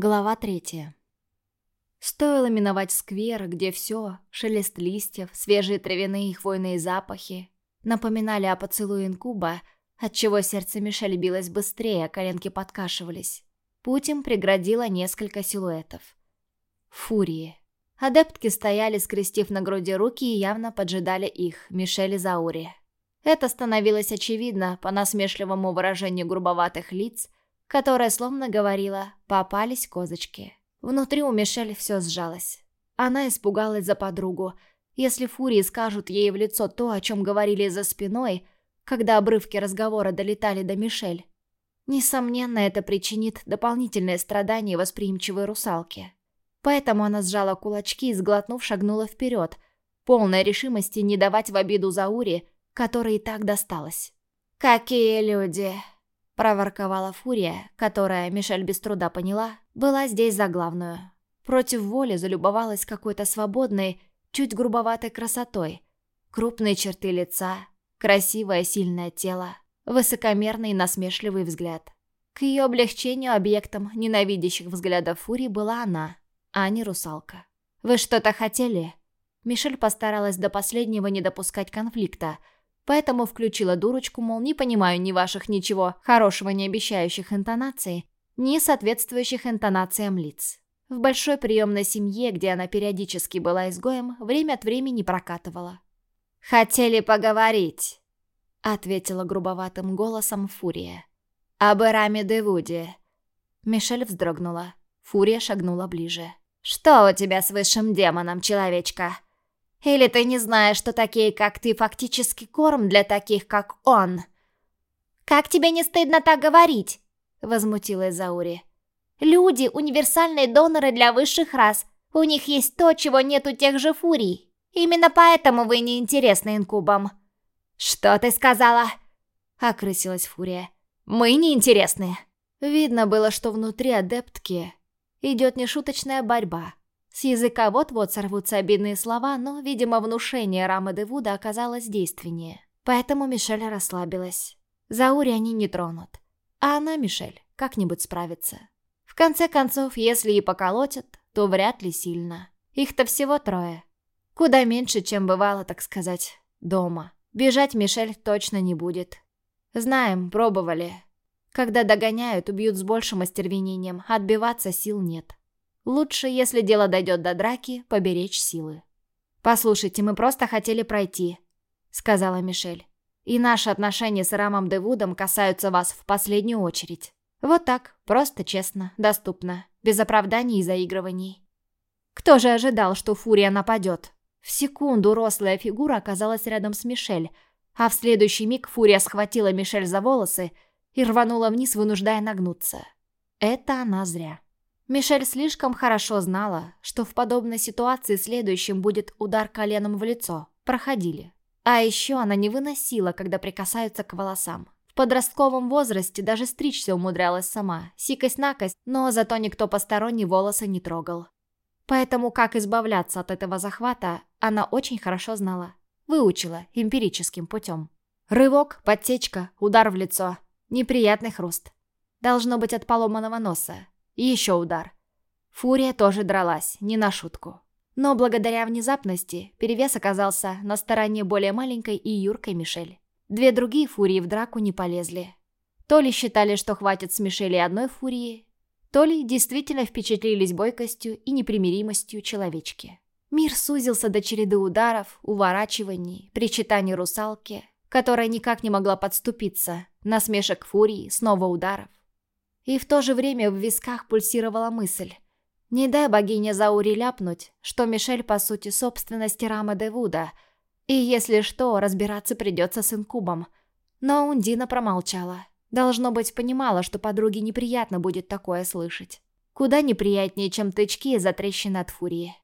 Глава третья. Стоило миновать сквер, где все, шелест листьев, свежие травяные и хвойные запахи, напоминали о поцелуе инкуба, отчего сердце Мишель билось быстрее, а коленки подкашивались. Путь им преградило несколько силуэтов. Фурии. Адептки стояли, скрестив на груди руки и явно поджидали их, Мишель и Заури. Это становилось очевидно по насмешливому выражению грубоватых лиц, которая словно говорила «попались козочки». Внутри у Мишель все сжалось. Она испугалась за подругу. Если фурии скажут ей в лицо то, о чем говорили за спиной, когда обрывки разговора долетали до Мишель, несомненно, это причинит дополнительное страдание восприимчивой русалке. Поэтому она сжала кулачки и, сглотнув, шагнула вперед, полная решимости не давать в обиду Заури, которой и так досталось. «Какие люди!» Проворковала Фурия, которая, Мишель без труда поняла, была здесь за главную. Против воли залюбовалась какой-то свободной, чуть грубоватой красотой. Крупные черты лица, красивое сильное тело, высокомерный насмешливый взгляд. К ее облегчению объектом ненавидящих взглядов Фурии была она, а не русалка. «Вы что-то хотели?» Мишель постаралась до последнего не допускать конфликта – Поэтому включила дурочку, мол, не понимаю ни ваших ничего хорошего не обещающих интонаций, ни соответствующих интонациям лиц. В большой приемной семье, где она периодически была изгоем, время от времени прокатывала. «Хотели поговорить», — ответила грубоватым голосом Фурия. «Об Эраме де Вуде». Мишель вздрогнула. Фурия шагнула ближе. «Что у тебя с высшим демоном, человечка?» Или ты не знаешь, что такие, как ты, фактически корм для таких, как он?» «Как тебе не стыдно так говорить?» — возмутилась Заури. «Люди — универсальные доноры для высших рас. У них есть то, чего нет у тех же фурий. Именно поэтому вы не интересны инкубам». «Что ты сказала?» — окрысилась Фурия. «Мы не интересны». Видно было, что внутри адептки идет нешуточная борьба. С языка вот-вот сорвутся обидные слова, но, видимо, внушение Рамы де Вуда оказалось действеннее. Поэтому Мишель расслабилась. Заури они не тронут. А она, Мишель, как-нибудь справится. В конце концов, если и поколотят, то вряд ли сильно. Их-то всего трое. Куда меньше, чем бывало, так сказать, дома. Бежать Мишель точно не будет. Знаем, пробовали. Когда догоняют, убьют с большим остервенением, отбиваться сил нет. Лучше, если дело дойдет до драки, поберечь силы. «Послушайте, мы просто хотели пройти», — сказала Мишель. «И наши отношения с Рамом Девудом касаются вас в последнюю очередь. Вот так, просто, честно, доступно, без оправданий и заигрываний». Кто же ожидал, что Фурия нападет? В секунду рослая фигура оказалась рядом с Мишель, а в следующий миг Фурия схватила Мишель за волосы и рванула вниз, вынуждая нагнуться. Это она зря. Мишель слишком хорошо знала, что в подобной ситуации следующим будет удар коленом в лицо. Проходили. А еще она не выносила, когда прикасаются к волосам. В подростковом возрасте даже стричься умудрялась сама, сикость-накость, но зато никто посторонний волосы не трогал. Поэтому как избавляться от этого захвата, она очень хорошо знала. Выучила эмпирическим путем. Рывок, подтечка, удар в лицо. Неприятный хруст. Должно быть от поломанного носа. Еще удар. Фурия тоже дралась, не на шутку. Но благодаря внезапности перевес оказался на стороне более маленькой и юркой Мишель. Две другие фурии в драку не полезли. То ли считали, что хватит с Мишели одной фурии, то ли действительно впечатлились бойкостью и непримиримостью человечки. Мир сузился до череды ударов, уворачиваний, причитаний русалки, которая никак не могла подступиться, насмешек фурии, снова ударов. И в то же время в висках пульсировала мысль. Не дай богине Заури ляпнуть, что Мишель по сути собственность Рама де Вуда, и если что, разбираться придется с инкубом. Но Ундина промолчала. Должно быть, понимала, что подруге неприятно будет такое слышать. Куда неприятнее, чем тычки за трещины от фурии.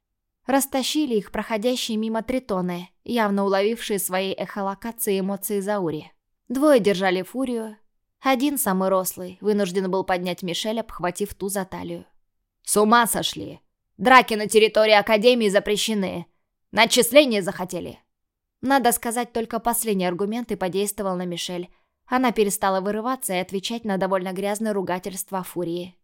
Растащили их проходящие мимо тритоны, явно уловившие своей эхолокацией эмоции Заури. Двое держали фурию, один, самый рослый, вынужден был поднять Мишель, обхватив ту за талию. «С ума сошли! Драки на территории Академии запрещены! Начисление захотели!» Надо сказать, только последний аргумент и подействовал на Мишель. Она перестала вырываться и отвечать на довольно грязное ругательство Фурии.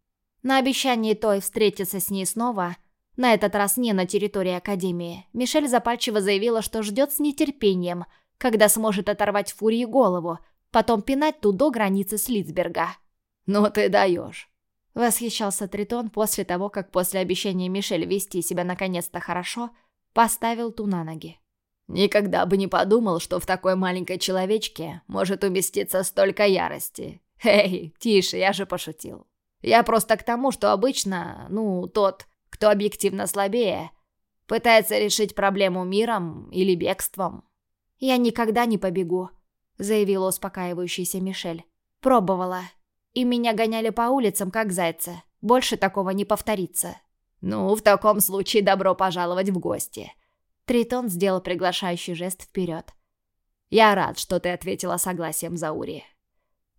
На обещании той встретиться с ней снова, на этот раз не на территории Академии, Мишель запальчиво заявила, что ждет с нетерпением, когда сможет оторвать Фурии голову, потом пинать ту до границы Слицберга. «Ну ты даешь!» Восхищался Тритон после того, как после обещания Мишель вести себя наконец-то хорошо, поставил ту на ноги. «Никогда бы не подумал, что в такой маленькой человечке может уместиться столько ярости. Эй, тише, я же пошутил. Я просто к тому, что обычно, ну, тот, кто объективно слабее, пытается решить проблему миром или бегством». «Я никогда не побегу», — заявила успокаивающаяся Мишель. «Пробовала, и меня гоняли по улицам, как зайца. Больше такого не повторится. «Ну, в таком случае добро пожаловать в гости». Тритон сделал приглашающий жест вперед. «Я рад, что ты ответила согласием Заури.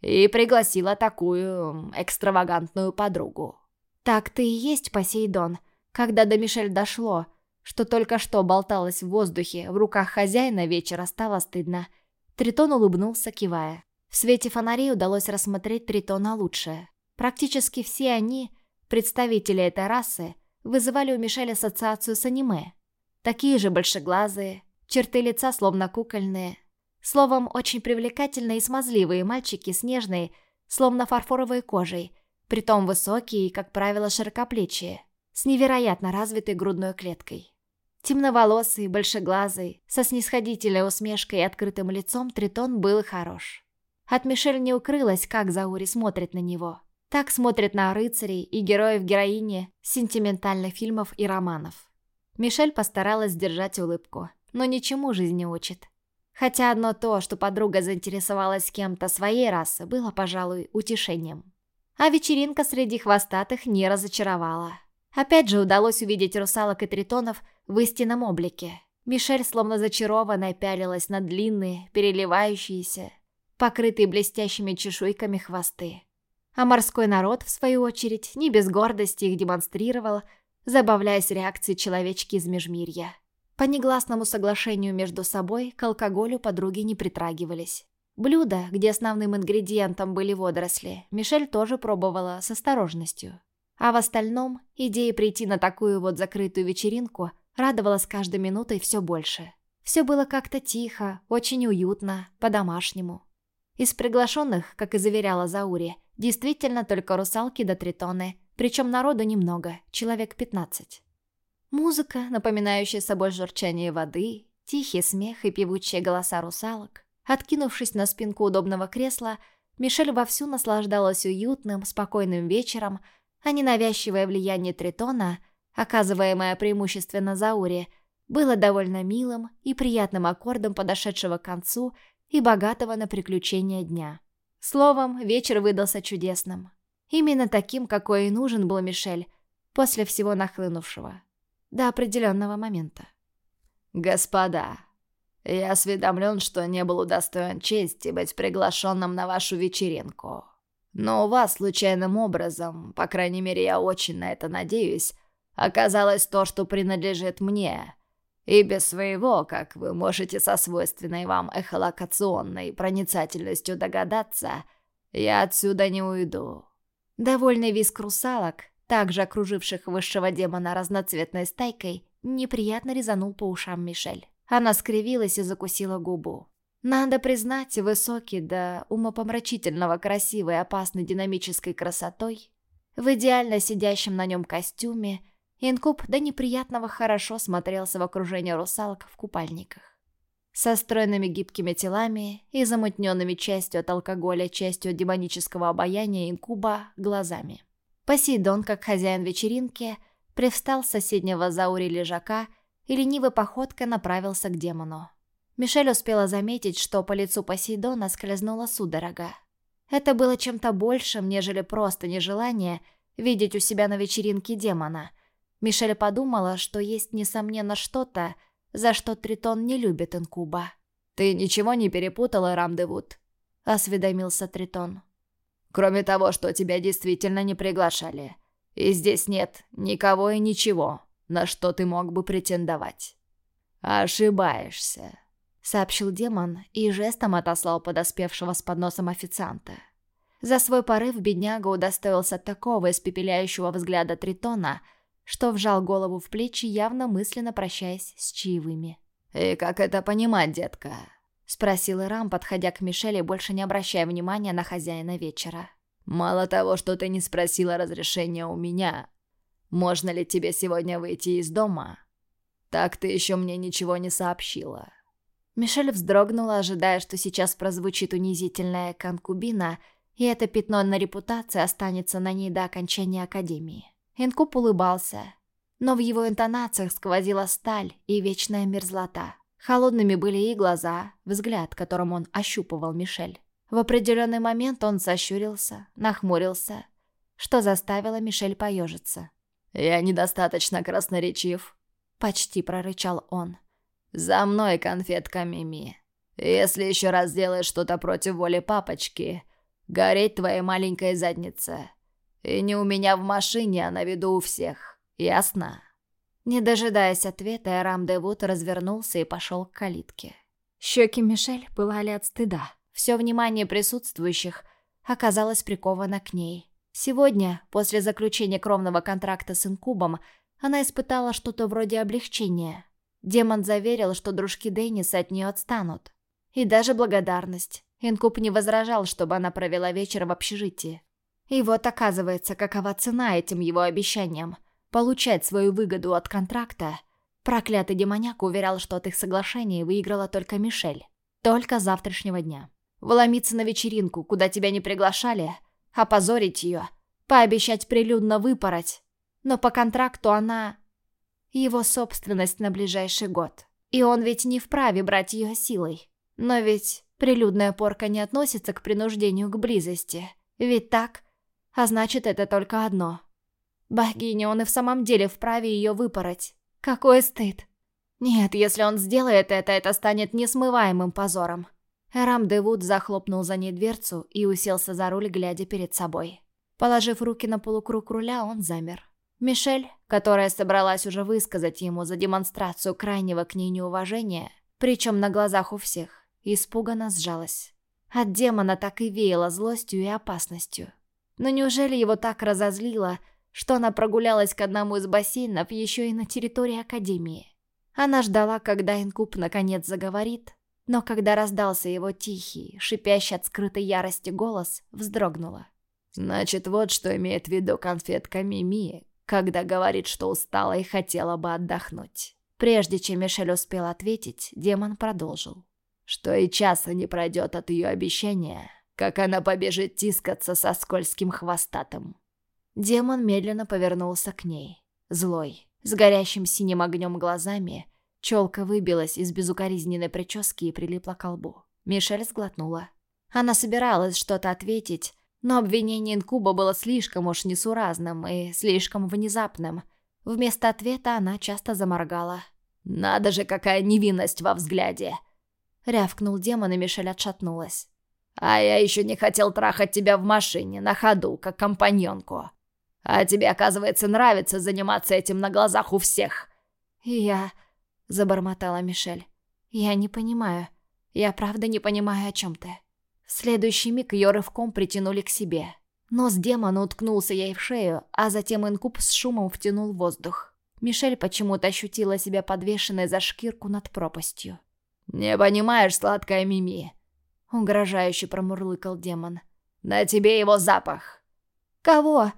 И пригласила такую экстравагантную подругу». «Так ты и есть Посейдон». Когда до Мишель дошло, что только что болталось в воздухе, в руках хозяина вечера стало стыдно. Тритон улыбнулся, кивая. В свете фонарей удалось рассмотреть Тритона лучше. Практически все они, представители этой расы, вызывали у Мишель ассоциацию с аниме. Такие же большеглазые, черты лица словно кукольные. Словом, очень привлекательные и смазливые мальчики с нежной, словно фарфоровой кожей, притом высокие и, как правило, широкоплечие, с невероятно развитой грудной клеткой. Темноволосый, большеглазый, со снисходительной усмешкой и открытым лицом Тритон был хорош. От Мишель не укрылось, как Заури смотрит на него. Так смотрит на рыцарей и героев-героини сентиментальных фильмов и романов. Мишель постаралась сдержать улыбку, но ничему жизнь не учит. Хотя одно то, что подруга заинтересовалась кем-то своей расы, было, пожалуй, утешением. А вечеринка среди хвостатых не разочаровала. Опять же удалось увидеть русалок и тритонов в истинном облике. Мишель, словно зачарованная, пялилась на длинные, переливающиеся, покрытые блестящими чешуйками хвосты. А морской народ, в свою очередь, не без гордости их демонстрировал, забавляясь реакцией человечки из Межмирья. По негласному соглашению между собой к алкоголю подруги не притрагивались. Блюда, где основным ингредиентом были водоросли, Мишель тоже пробовала с осторожностью. А в остальном, идея прийти на такую вот закрытую вечеринку радовала с каждой минутой все больше. Все было как-то тихо, очень уютно, по-домашнему. Из приглашенных, как и заверяла Заури, действительно только русалки да тритоны, причем народу немного, человек 15. Музыка, напоминающая собой журчание воды, тихий смех и певучие голоса русалок. Откинувшись на спинку удобного кресла, Мишель вовсю наслаждалась уютным, спокойным вечером, а ненавязчивое влияние Тритона, оказываемое преимущественно Зауре, было довольно милым и приятным аккордом подошедшего к концу и богатого на приключения дня. Словом, вечер выдался чудесным. Именно таким, какой и нужен был Мишель после всего нахлынувшего. До определенного момента. «Господа, я осведомлен, что не был удостоен чести быть приглашенным на вашу вечеринку. Но у вас случайным образом, по крайней мере я очень на это надеюсь, оказалось то, что принадлежит мне, и без своего, как вы можете со свойственной вам эхолокационной проницательностью догадаться, я отсюда не уйду». Довольный виск русалок, также окруживших высшего демона разноцветной стайкой, неприятно резанул по ушам Мишель. Она скривилась и закусила губу. Надо признать, высокий до умопомрачительного красивой опасной динамической красотой, в идеально сидящем на нем костюме Инкуб до неприятного хорошо смотрелся в окружении русалок в купальниках. Со стройными гибкими телами и замутненными частью от алкоголя, частью от демонического обаяния инкуба глазами. Посейдон, как хозяин вечеринки, привстал с соседнего заури лежака и ленивой походкой направился к демону. Мишель успела заметить, что по лицу Посейдона скользнула судорога. Это было чем-то большим, нежели просто нежелание видеть у себя на вечеринке демона – Мишель подумала, что есть, несомненно, что-то, за что Тритон не любит инкуба. «Ты ничего не перепутала, Рамдевуд?» — осведомился Тритон. «Кроме того, что тебя действительно не приглашали. И здесь нет никого и ничего, на что ты мог бы претендовать». «Ошибаешься», — сообщил демон и жестом отослал подоспевшего с подносом официанта. За свой порыв бедняга удостоился такого испепеляющего взгляда Тритона, что вжал голову в плечи, явно мысленно прощаясь с чаевыми. «И как это понимать, детка?» — спросил Ирам, подходя к Мишеле, больше не обращая внимания на хозяина вечера. «Мало того, что ты не спросила разрешения у меня, можно ли тебе сегодня выйти из дома, так ты еще мне ничего не сообщила». Мишель вздрогнула, ожидая, что сейчас прозвучит унизительная конкубина, и это пятно на репутации останется на ней до окончания Академии. Инкуб улыбался, но в его интонациях сквозила сталь и вечная мерзлота. Холодными были и глаза, взгляд, которым он ощупывал Мишель. В определенный момент он сощурился, нахмурился, что заставило Мишель поежиться. «Я недостаточно красноречив», — почти прорычал он. «За мной, конфетка Мими. Если еще раз сделаешь что-то против воли папочки, гореть твоей маленькой заднице. И не у меня в машине, а на виду у всех. Ясно?» Не дожидаясь ответа, Эрам Девуд развернулся и пошел к калитке. Щеки Мишель пылали от стыда. Все внимание присутствующих оказалось приковано к ней. Сегодня, после заключения кровного контракта с Инкубом, она испытала что-то вроде облегчения. Демон заверил, что дружки Денниса от нее отстанут. И даже благодарность. Инкуб не возражал, чтобы она провела вечер в общежитии. И вот оказывается, какова цена этим его обещаниям – получать свою выгоду от контракта, проклятый демоняк уверял, что от их соглашения выиграла только Мишель. Только завтрашнего дня. Вломиться на вечеринку, куда тебя не приглашали, опозорить ее, пообещать прилюдно выпороть. Но по контракту она... Его собственность на ближайший год. И он ведь не вправе брать ее силой. Но ведь прилюдная порка не относится к принуждению к близости. Ведь так? А значит, это только одно — Богиня, он и в самом деле вправе ее выпороть. Какой стыд. Нет, если он сделает это, это станет несмываемым позором. Эрам Девуд захлопнул за ней дверцу и уселся за руль, глядя перед собой. Положив руки на полукруг руля, он замер. Мишель, которая собралась уже высказать ему за демонстрацию крайнего к ней неуважения, причем на глазах у всех, испуганно сжалась. От демона так и веяло злостью и опасностью. Но неужели его так разозлило, что она прогулялась к одному из бассейнов еще и на территории Академии. Она ждала, когда Инкуб наконец заговорит, но когда раздался его тихий, шипящий от скрытой ярости голос, вздрогнула. «Значит, вот что имеет в виду конфетка Мими, когда говорит, что устала и хотела бы отдохнуть». Прежде чем Мишель успел ответить, демон продолжил. «Что и часа не пройдет от ее обещания, как она побежит тискаться со скользким хвостатым. Демон медленно повернулся к ней. Злой, с горящим синим огнем глазами, челка выбилась из безукоризненной прически и прилипла к лбу. Мишель сглотнула. Она собиралась что-то ответить, но обвинение Инкуба было слишком уж несуразным и слишком внезапным. Вместо ответа она часто заморгала. «Надо же, какая невинность во взгляде!» Рявкнул демон, и Мишель отшатнулась. «А я еще не хотел трахать тебя в машине, на ходу, как компаньонку. А тебе, оказывается, нравится заниматься этим на глазах у всех. я... Забормотала Мишель. Я не понимаю. Я правда не понимаю, о чем ты. Следующий миг ее рывком притянули к себе. Нос демона уткнулся ей в шею, а затем инкуб с шумом втянул воздух. Мишель почему-то ощутила себя подвешенной за шкирку над пропастью. «Не понимаешь, сладкая Мими?» Угрожающе промурлыкал демон. «На тебе его запах!» «Кого?»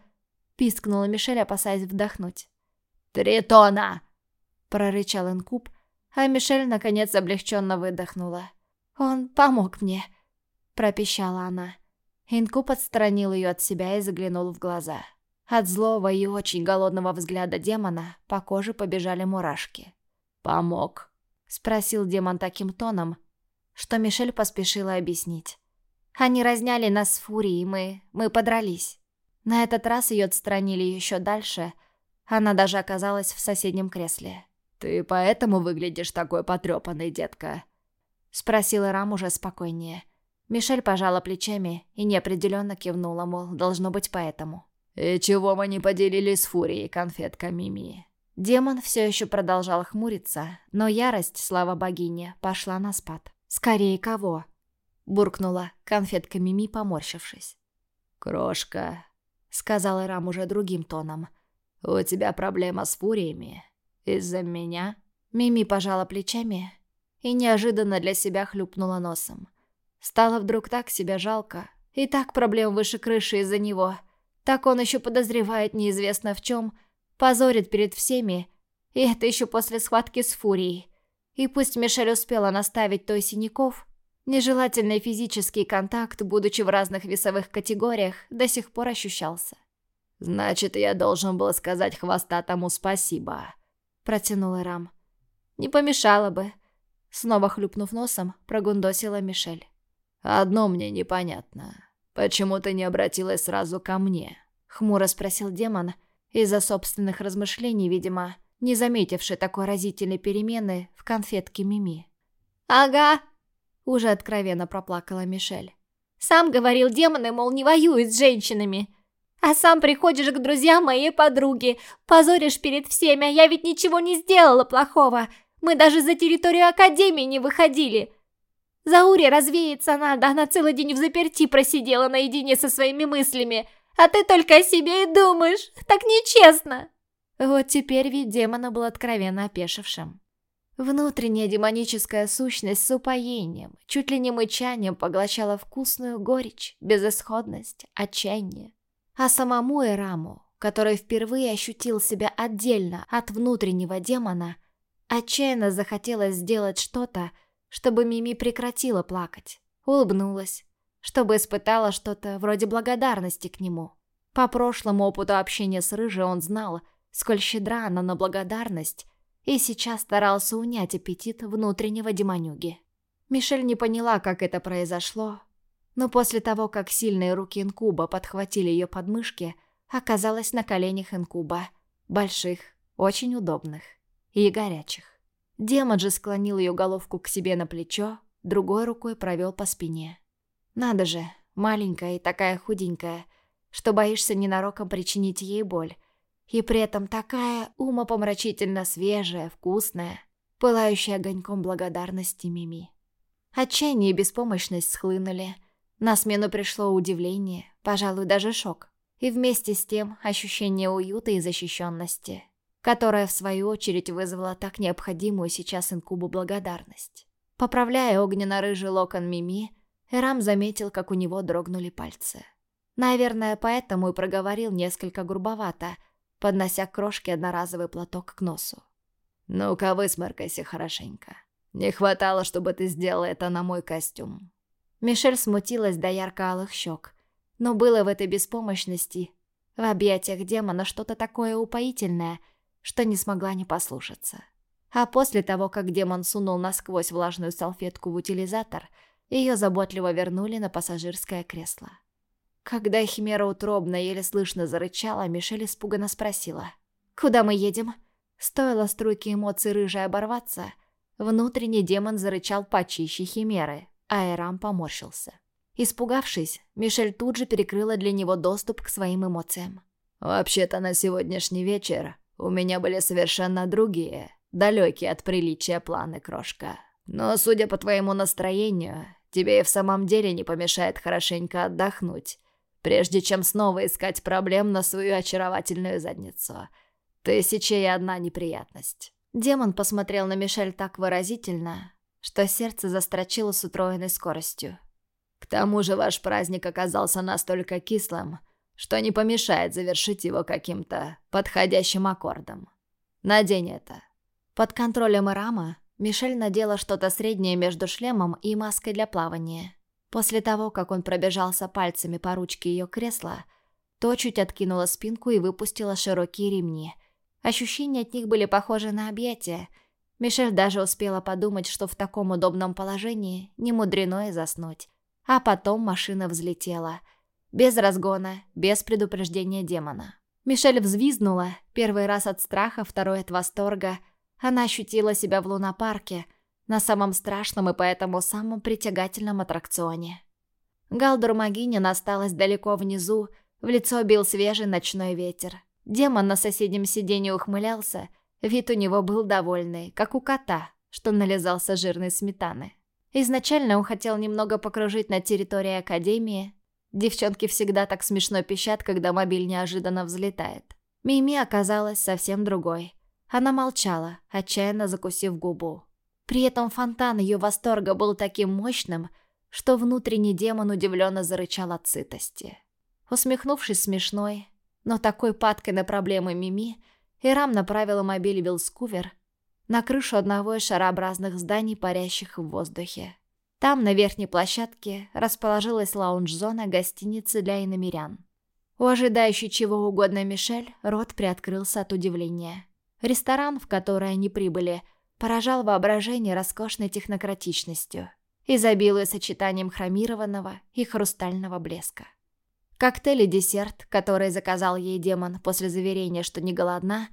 Пискнула Мишель, опасаясь вдохнуть. «Тритона!» Прорычал инкуб, а Мишель наконец облегченно выдохнула. «Он помог мне», — пропищала она. Инкуб отстранил ее от себя и заглянул в глаза. От злого и очень голодного взгляда демона по коже побежали мурашки. «Помог?» — спросил демон таким тоном, что Мишель поспешила объяснить. «Они разняли нас с Фурией, мы... мы подрались». На этот раз ее отстранили еще дальше. Она даже оказалась в соседнем кресле. «Ты поэтому выглядишь такой потрепанной, детка?» Спросила Рам уже спокойнее. Мишель пожала плечами и неопределенно кивнула, мол, должно быть поэтому. «И чего мы не поделились с Фурией, конфетка Мими?» Демон все еще продолжал хмуриться, но ярость, слава богине, пошла на спад. «Скорее кого?» — буркнула конфетка Мими, поморщившись. «Крошка», — сказал Ирам уже другим тоном, — «у тебя проблема с фуриями? Из-за меня?» Мими пожала плечами и неожиданно для себя хлюпнула носом. Стало вдруг так себя жалко. И так проблем выше крыши из-за него. Так он еще подозревает неизвестно в чем, позорит перед всеми, и это еще после схватки с Фурией. И пусть Мишель успела наставить той синяков, нежелательный физический контакт, будучи в разных весовых категориях, до сих пор ощущался. «Значит, я должен был сказать хвостатому спасибо», — протянул Рам. «Не помешало бы», — снова хлюпнув носом, прогундосила Мишель. «Одно мне непонятно. Почему ты не обратилась сразу ко мне?» — хмуро спросил демон, из-за собственных размышлений, видимо, не заметивший такой разительной перемены в конфетке Мими. «Ага!» — уже откровенно проплакала Мишель. «Сам говорил, демоны, мол, не воюют с женщинами. А сам приходишь к друзьям моей подруги, позоришь перед всеми, а я ведь ничего не сделала плохого. Мы даже за территорию Академии не выходили. Зауре развеяться надо, она целый день в заперти просидела наедине со своими мыслями. А ты только о себе и думаешь. Так нечестно. Вот теперь ведь демона был откровенно опешившим. Внутренняя демоническая сущность с упоением, чуть ли не мычанием поглощала вкусную горечь, безысходность, отчаяние. А самому Эраму, который впервые ощутил себя отдельно от внутреннего демона, отчаянно захотелось сделать что-то, чтобы Мими прекратила плакать, улыбнулась, чтобы испытала что-то вроде благодарности к нему. По прошлому опыту общения с Рыжей он знал, сколь щедра она на благодарность, и сейчас старался унять аппетит внутреннего демонюги. Мишель не поняла, как это произошло, но после того, как сильные руки инкуба подхватили ее подмышки, оказалась на коленях инкуба, больших, очень удобных и горячих. Демон же склонил ее головку к себе на плечо, другой рукой провел по спине. Надо же, маленькая и такая худенькая, что боишься ненароком причинить ей боль. И при этом такая умопомрачительно свежая, вкусная, пылающая огоньком благодарности Мими. Отчаяние и беспомощность схлынули. На смену пришло удивление, пожалуй, даже шок. И вместе с тем ощущение уюта и защищенности которая, в свою очередь, вызвала так необходимую сейчас инкубу благодарность. Поправляя огненно-рыжий локон Мими, Эрам заметил, как у него дрогнули пальцы. Наверное, поэтому и проговорил несколько грубовато, поднося к крошке одноразовый платок к носу. «Ну-ка, высморкайся хорошенько. Не хватало, чтобы ты сделала это на мой костюм». Мишель смутилась до ярко-алых щек, но было в этой беспомощности, в объятиях демона что-то такое упоительное – что не смогла не послушаться. А после того, как демон сунул насквозь влажную салфетку в утилизатор, ее заботливо вернули на пассажирское кресло. Когда Химера утробно, еле слышно зарычала, Мишель испуганно спросила. «Куда мы едем?» Стоило струйке эмоций рыжей оборваться, внутренний демон зарычал почище Химеры, а Эрам поморщился. Испугавшись, Мишель тут же перекрыла для него доступ к своим эмоциям. «Вообще-то на сегодняшний вечер у меня были совершенно другие, далекие от приличия планы, крошка. Но, судя по твоему настроению, тебе и в самом деле не помешает хорошенько отдохнуть, прежде чем снова искать проблем на свою очаровательную задницу. Тысяча и одна неприятность». Демон посмотрел на Мишель так выразительно, что сердце застрочило с утроенной скоростью. «К тому же ваш праздник оказался настолько кислым, что не помешает завершить его каким-то подходящим аккордом. Надень это. Под контролем Ирама Мишель надела что-то среднее между шлемом и маской для плавания. После того, как он пробежался пальцами по ручке ее кресла, то чуть откинула спинку и выпустила широкие ремни. Ощущения от них были похожи на объятия. Мишель даже успела подумать, что в таком удобном положении не мудрено и заснуть. А потом машина взлетела – без разгона, без предупреждения демона. Мишель взвизгнула, первый раз от страха, второй от восторга. Она ощутила себя в лунопарке, на самом страшном и поэтому самом притягательном аттракционе. Галдур Магинин осталась далеко внизу, в лицо бил свежий ночной ветер. Демон на соседнем сиденье ухмылялся, вид у него был довольный, как у кота, что нализался жирной сметаны. Изначально он хотел немного покружить на территории Академии, Девчонки всегда так смешно пищат, когда мобиль неожиданно взлетает. Мими оказалась совсем другой. Она молчала, отчаянно закусив губу. При этом фонтан ее восторга был таким мощным, что внутренний демон удивленно зарычал от сытости. Усмехнувшись смешной, но такой падкой на проблемы Мими, Ирам направила мобиль Вилскувер на крышу одного из шарообразных зданий, парящих в воздухе. Там, на верхней площадке, расположилась лаунж-зона гостиницы для иномерян. У ожидающей чего угодно Мишель рот приоткрылся от удивления. Ресторан, в который они прибыли, поражал воображение роскошной технократичностью, изобилуя сочетанием хромированного и хрустального блеска. Коктейль и десерт, который заказал ей демон после заверения, что не голодна,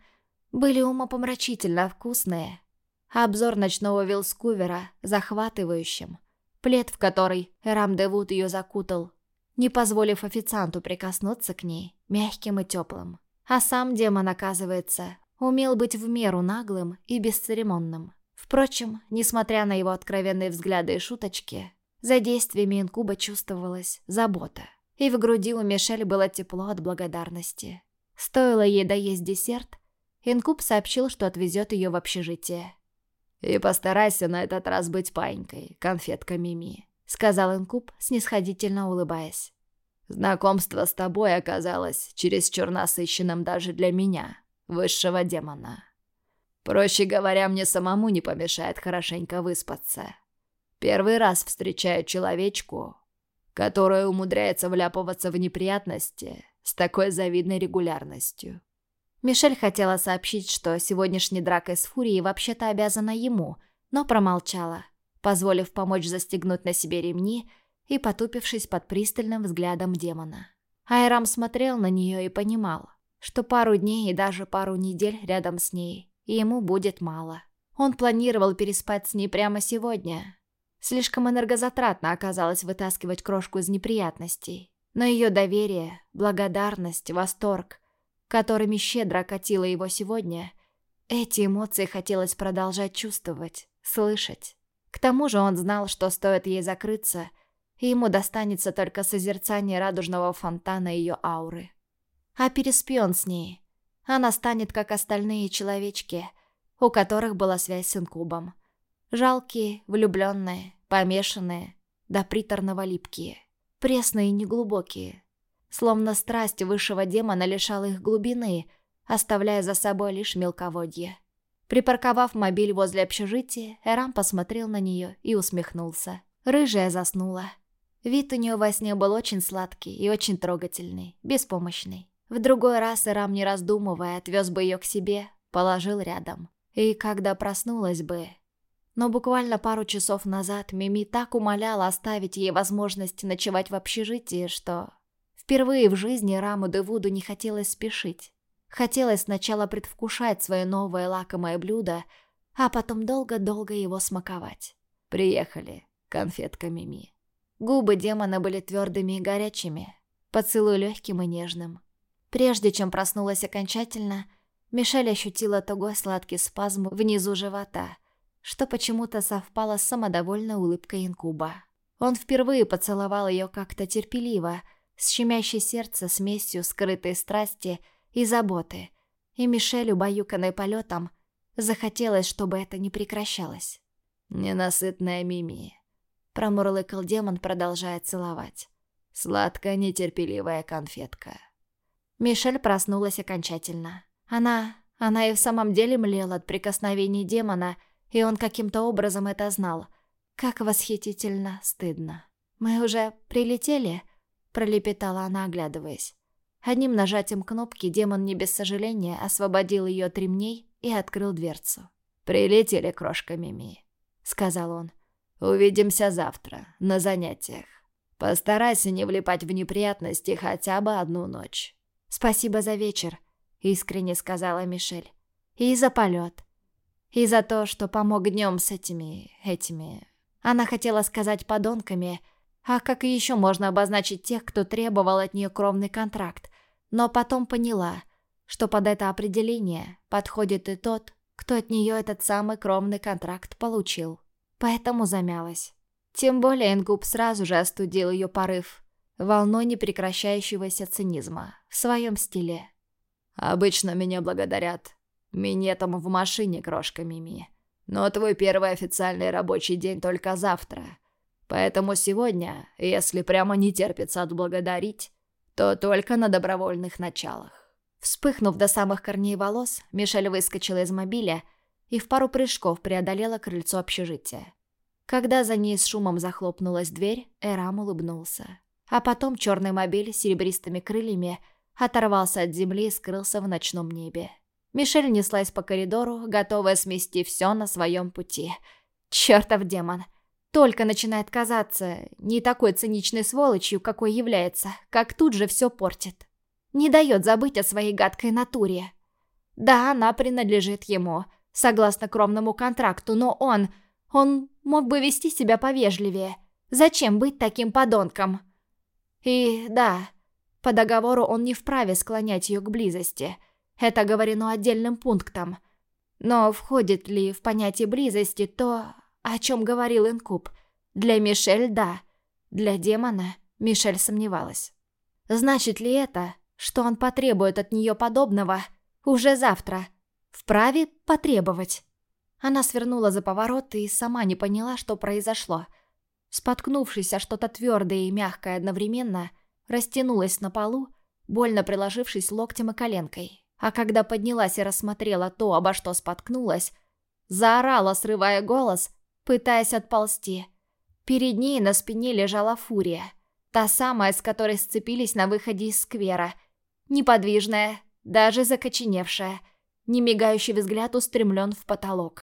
были умопомрачительно вкусные. обзор ночного Вилскувера захватывающим – Плед, в который Рам Девуд ее закутал, не позволив официанту прикоснуться к ней, мягким и теплым. А сам демон, оказывается, умел быть в меру наглым и бесцеремонным. Впрочем, несмотря на его откровенные взгляды и шуточки, за действиями инкуба чувствовалась забота. И в груди у Мишель было тепло от благодарности. Стоило ей доесть десерт, инкуб сообщил, что отвезет ее в общежитие. «И постарайся на этот раз быть паинькой, конфетка Мими», — сказал Инкуб, снисходительно улыбаясь. «Знакомство с тобой оказалось чересчур насыщенным даже для меня, высшего демона. Проще говоря, мне самому не помешает хорошенько выспаться. Первый раз встречаю человечку, которая умудряется вляпываться в неприятности с такой завидной регулярностью. Мишель хотела сообщить, что сегодняшней дракой с Фурией вообще-то обязана ему, но промолчала, позволив помочь застегнуть на себе ремни и потупившись под пристальным взглядом демона. Айрам смотрел на нее и понимал, что пару дней и даже пару недель рядом с ней ему будет мало. Он планировал переспать с ней прямо сегодня. Слишком энергозатратно оказалось вытаскивать крошку из неприятностей. Но ее доверие, благодарность, восторг которыми щедро катила его сегодня, эти эмоции хотелось продолжать чувствовать, слышать. К тому же он знал, что стоит ей закрыться, и ему достанется только созерцание радужного фонтана ее ауры. А переспи он с ней. Она станет, как остальные человечки, у которых была связь с инкубом. Жалкие, влюбленные, помешанные, до приторного липкие. Пресные и неглубокие, Словно страсть высшего демона лишала их глубины, оставляя за собой лишь мелководье. Припарковав мобиль возле общежития, Эрам посмотрел на нее и усмехнулся. Рыжая заснула. Вид у нее во сне был очень сладкий и очень трогательный, беспомощный. В другой раз Эрам, не раздумывая, отвез бы ее к себе, положил рядом. И когда проснулась бы... Но буквально пару часов назад Мими так умоляла оставить ей возможность ночевать в общежитии, что Впервые в жизни Раму Девуду не хотелось спешить. Хотелось сначала предвкушать свое новое лакомое блюдо, а потом долго-долго его смаковать. «Приехали, конфетка Мими». Губы демона были твердыми и горячими, поцелуй легким и нежным. Прежде чем проснулась окончательно, Мишель ощутила тугой сладкий спазм внизу живота, что почему-то совпало с самодовольной улыбкой инкуба. Он впервые поцеловал ее как-то терпеливо – с щемящей сердце смесью скрытой страсти и заботы, и Мишелю, баюканной полетом, захотелось, чтобы это не прекращалось. «Ненасытная Мими», — промурлыкал демон, продолжая целовать. «Сладкая, нетерпеливая конфетка». Мишель проснулась окончательно. Она... она и в самом деле млела от прикосновений демона, и он каким-то образом это знал. Как восхитительно стыдно. «Мы уже прилетели?» Пролепетала она, оглядываясь. Одним нажатием кнопки демон не без сожаления освободил ее от ремней и открыл дверцу. «Прилетели, крошка Мими», — сказал он. «Увидимся завтра, на занятиях. Постарайся не влипать в неприятности хотя бы одну ночь». «Спасибо за вечер», — искренне сказала Мишель. «И за полет. И за то, что помог днем с этими... этими...» Она хотела сказать подонками, — а как еще можно обозначить тех, кто требовал от нее кровный контракт? Но потом поняла, что под это определение подходит и тот, кто от нее этот самый кровный контракт получил. Поэтому замялась. Тем более Ингуб сразу же остудил ее порыв. волной непрекращающегося цинизма, в своем стиле. «Обычно меня благодарят минетом в машине, крошка Мими. Но твой первый официальный рабочий день только завтра. Поэтому сегодня, если прямо не терпится отблагодарить, то только на добровольных началах». Вспыхнув до самых корней волос, Мишель выскочила из мобиля и в пару прыжков преодолела крыльцо общежития. Когда за ней с шумом захлопнулась дверь, Эрам улыбнулся. А потом черный мобиль с серебристыми крыльями оторвался от земли и скрылся в ночном небе. Мишель неслась по коридору, готовая смести все на своем пути. Чертов демон! Только начинает казаться не такой циничной сволочью, какой является, как тут же все портит. Не дает забыть о своей гадкой натуре. Да, она принадлежит ему, согласно кровному контракту, но он... Он мог бы вести себя повежливее. Зачем быть таким подонком? И да, по договору он не вправе склонять ее к близости. Это говорено отдельным пунктом. Но входит ли в понятие близости то, о чем говорил Инкуб? Для Мишель – да. Для демона Мишель сомневалась. Значит ли это, что он потребует от нее подобного уже завтра. Вправе потребовать. Она свернула за поворот и сама не поняла, что произошло. Споткнувшись о что-то твердое и мягкое одновременно, растянулась на полу, больно приложившись локтем и коленкой. А когда поднялась и рассмотрела то, обо что споткнулась, заорала, срывая голос, пытаясь отползти. Перед ней на спине лежала фурия. Та самая, с которой сцепились на выходе из сквера – Неподвижная, даже закоченевшая. Немигающий взгляд устремлен в потолок.